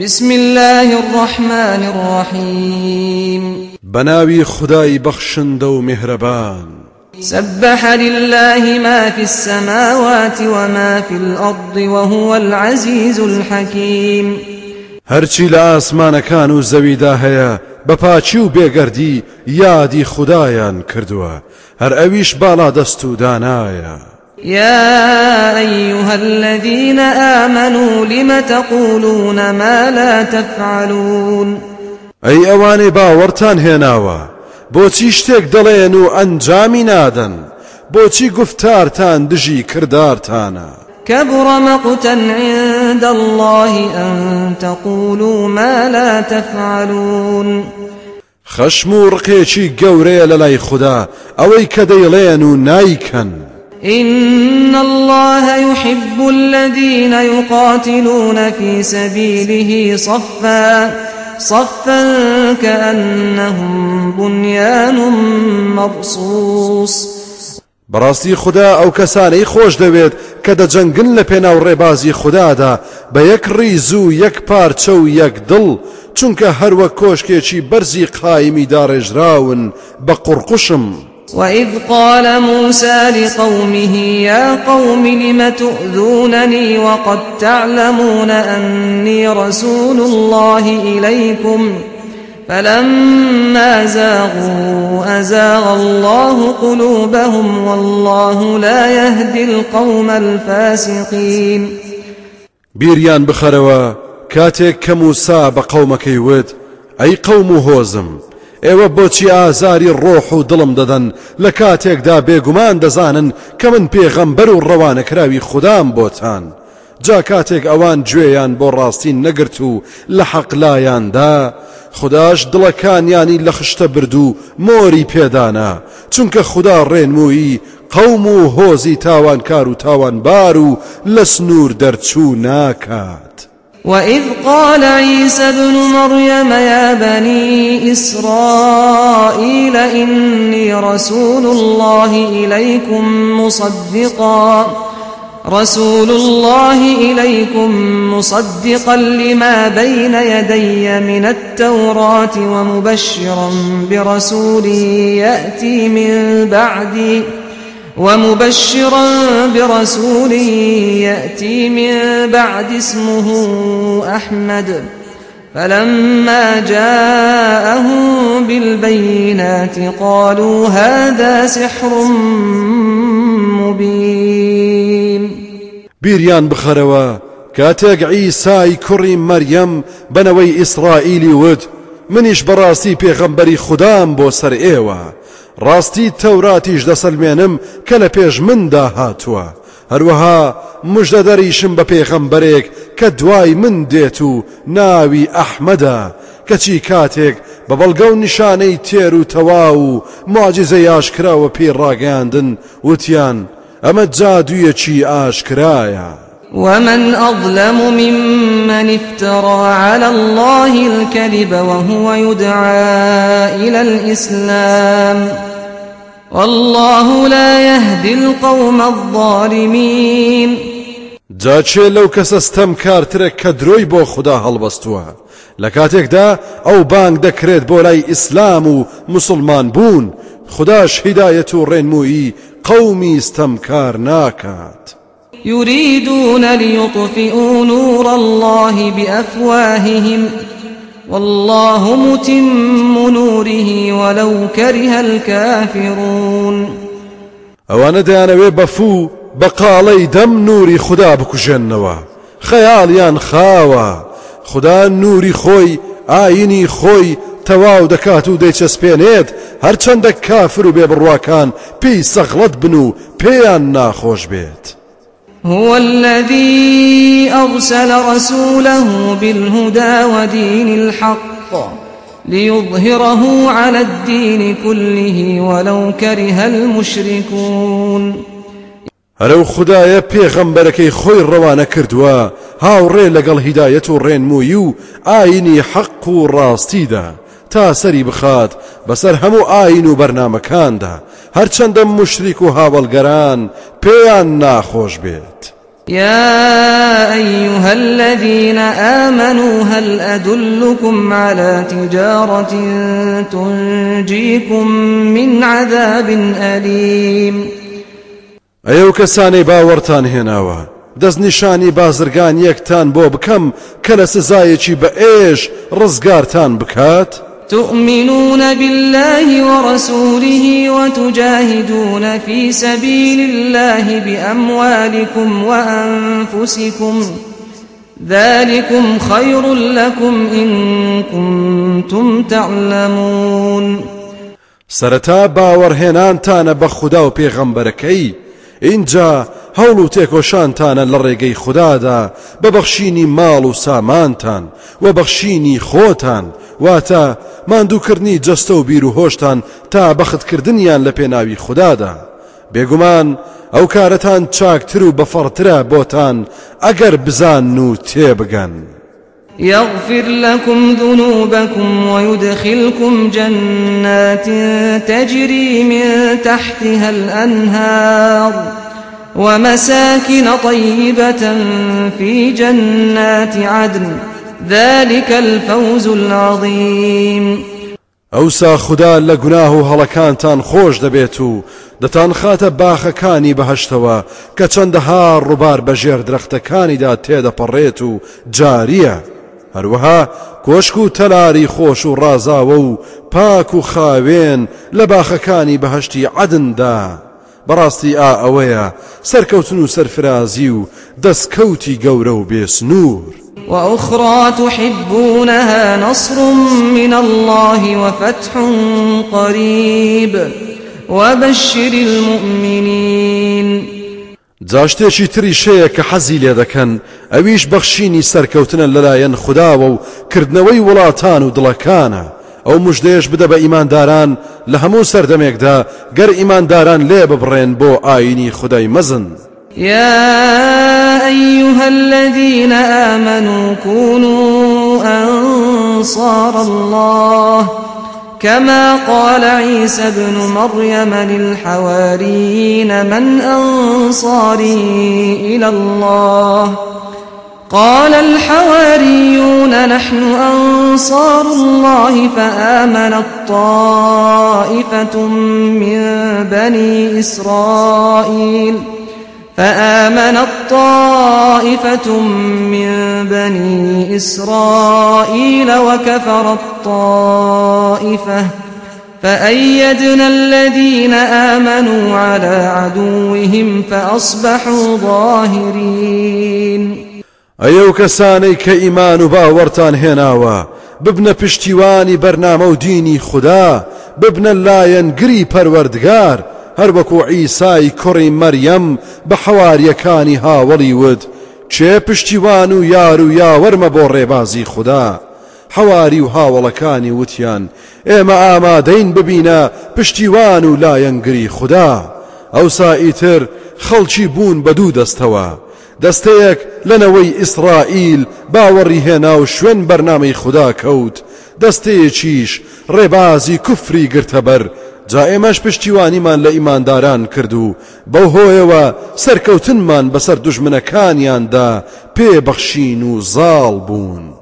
بسم الله الرحمن الرحيم. بناوي خداي بخشند ومهربان سبح لله ما في السماوات وما في الأرض وهو العزيز الحكيم. هەرچی لە ئاسمانەکان و زەویدا هەیە بەپاچی و بێگەردی یادی خدایان کردووە. هەر ئەویش بالا دەست و دانایە. يا أيها الذين آمنوا لم تقولون ما لا تفعلون؟ ئەی ئەوانەی باوەڕتان هێناوە بۆچی شتێک دەڵێن و ئەنجامی نادەن بۆچی گفتارتان دژی کردارتانە؟ كبر مقتا عند الله أن تقولوا ما لا تفعلون. خەشم و ڕقێکی گەورەیە لە لای خوددا ئەوەی کە دەیڵێن و نایکەن. إن الله يحب الذين يقاتلون في سبيله صفا صفا كأنهم بنيان مرصوص بەڕاستی خوددا ئەو کەسانەی خۆش دەوێت کە دەجەنگن لە پێناو ڕێبازی خوددادا بە یەک ڕیز و یەک پارچە و یەک دڵ چونکە هەروە کۆشکێکی بەرزی قایمی داڕێژراون بە قوڕقشم. وإذ قال موسى لقومه يا قوم لم تؤذونني وقد تعلمون أني رسول الله إليكم؟ فلما زاغوا أزاغ الله قلوبهم والله لا يهدي القوم الفاسقين. بيريان بخروا بە قەومەکەی وت ئەی قەوم و هۆزم ئێوە بۆچی ئازاری ڕۆح و دڵم دەدەن لە کاتێکدا بێگومان دەزانن کە من پێغەمبەر و ڕەوانەکراوی خوددام بۆتان جا کاتێک ئەوان گوێیان بۆ ڕاستی نەگرت و لە حەقلایاندا خداش دڵەکانیانی لە خشتە بردو مۆری پێدانا چونکە خدا ڕێنمویی قەوم و هۆزی تاوانکار و تاوانبار و لە سنوور دەرچوو ناکات. وإذ قال عيسى ابن مريم يا بني إسرائيل إني رسول الله إليكم مصدقا رسول الله إليكم مصدقا لما بين يدي من التوراة ومبشرا برسول يأتي من بعدي ومبشرا برسول يأتي من بعد اسمه أحمد. فلما جاءهم بالبينات قالوا هذا سحر مبين. بخەرەوە کاتێک عیسای کوڕی مەریەم بنەوەی ئیسرائیلی وت منیش بەڕاستی پێغەمبەری خوددام بۆ سەر ئێوە ڕاستی تەوراتیش دەسەلمێنم کە لە پێش مندا هاتووە هەروەها مژدە دەریشم بە پێغەمبەرێک کە من دێت و ناوی ئەحمەدە کەچی کاتێک بە بەڵگە و نیشانەی تێر و تەوا و ماجزە یاشکراوە پێ ڕاگەاندن وتیان. ومن أظلم ممن افترى على الله الكذب وهو يدعى إلى الإسلام. والله لا يهدي القوم الظالمين. جاچێ لەو کەسەستەم کارترێک کە درۆی بۆ خوددا هەڵبەستووە؟ لە کاتێکدا ئەو بانگ دەکرێت بۆ لای ئیسلام و مسلمان بوون. خداش هیدایەت و ڕێنمویی قەومی ستەمکار ناکات. يريدون ليطفئوا نور الله بأفواههم. والله متم نوره ولو كره الكافرون. ئەوانە دەیانەوێ بەفوو بەقاڵەی دەم نوری خوددا بکوژێنەوە خەیاڵیان خاوە. خدا نوری خۆی ئاینی خۆی تەواو دەکات و دەیچەسپێنێت. هەرچەندە کافر و بێبڕواکان پێی سەغڵەت بن و پێیان ناخۆش بێت. هو الذي أرسل رسوله بالهدى ودين الحق ليظهره على الدين كله ولو كره المشركون. هەرەو خدایە پێغەمبەرەکەی خۆی ڕەوانە کردووە. هاوڕێ لەگەڵ هیدایەت و ڕێنمووی و ئاینی حەق و ڕاستیدا. تا سەری بخات بەسەر هەموو ئاین و بەرنمەکاندا. هەرچەندە مشریک و هاوڵگەران پێیان ناخۆش بێت. يا أيها الذين آمنوا هل أدلكم على تجارة تنجيكم من عذاب أليم ئەو کەسانەی باوەڕتان هێناوە دەستنیشانی بازرگان یەکتان بۆ بکەم کە لە سزایەکی بە ئێش ڕزگارتان بکات؟ تؤمنون بالله ورسوله وتجاهدون في سبيل الله بأموالكم وأنفسكم ذلكم خير لكم إن كنتم تعلمون. سرتا باوەڕهێنانتانە بە خوددا و پێغەمبەرەکەی اینجا هەوڵ و تێکۆشانتانە لە ڕێگەی خوددادا بەبەخشینی ماڵ و سامانتان و بەخشینی خۆتان واتە ماندووکردنی جەستە و بیر و هۆشتان تا بەختکردنیان لە پێناوی خوددادا بێگومان ئەو کارەتان چاکتر و بەفەڕترە بۆتان ئەگەر بزان و تێبگەن. يغفر لكم ذنوبكم ويدخلكم جنات تجري من تحتها الأنهار ومساكن طيبة في جنات عدن ذلك الفوز العظيم. ئەوسا خوددا لە گوناه و هەڵەکانتان خۆش دەبێت و دەتان خاتە باخەکانی بەهشتەوە کە چەندەها ڕووبار بەژێر درەختەکانیدا تێدەپەڕێت و جاریە. هەروەها کۆشک و تەلاری خۆش و ڕازاوە و پاک و خاوێن لە باخەکانی بەهشتی عدندا بەڕاستی ئا ئەوەیە سەرکەوتن و سەرفرازی و دەستکەوتی گەورە و بێسنوور. وأخرى تحبونها نصر من الله وفتح قريب. وبشر المؤمنين. جاشتێکی تری شەیە کە حەزی لێ دەکەن ئەویش بەخشینی سەرکەوتنە لەلایەن خودداوە و کردنەوەی وڵاتان و دڵەکانە. ئەو مژدەیەش بدە بە ئیمانداران لە هەموو سەردەمێکدا گەر ئیمانداران لێ ببڕێن بۆ ئاینی خدای مەزن. يا أيها الذين آمنوا كونوا أنصار الله كما قال عيسى ابن مريم للحواريين من أنصاري إلى الله قال الحواريون نحن أنصار الله فآمنت طائفة من بني إسرائيل فآمنت طائفة من بني إسرائيل وكفرت طائفة فأيدنا الذين آمنوا على عدوهم فأصبحوا ظاهرين. ئەو کەسانەی کە ئیمان و باوەڕتان هێناوە ببنە پشتیوانی بەرنامە و دینی خوددا ببنە هەر وەکو ئیسای کوڕی مەریەم بە حەواریەکانی هاوڵی ود چێ پشتیوان و یار و یاوەرمە بۆ ڕێبازی خوددا. حەواری و هاوڵەکانی وتیان ئێمە ئامادەین ببینە پشتیوان و لایەنگری خوددا. ئەوسا ئیتر خەڵکی بوون بە دوو دەستەوە. دەستەیەک لەنەوەی ئیسرائیل باوەڕی هێنا و شوێن بەرنامەی خوددا کەوت. دەستەیەکیش ڕێبازی کوفری گرتەبەر جا ئێمەش پشتیوانیمان لە ئیمانداران کرد و بەو هۆیەوە سەرکەوتنمان بەسەر دوژمنەکانیاندا پێبەخشین و زاڵ بوون.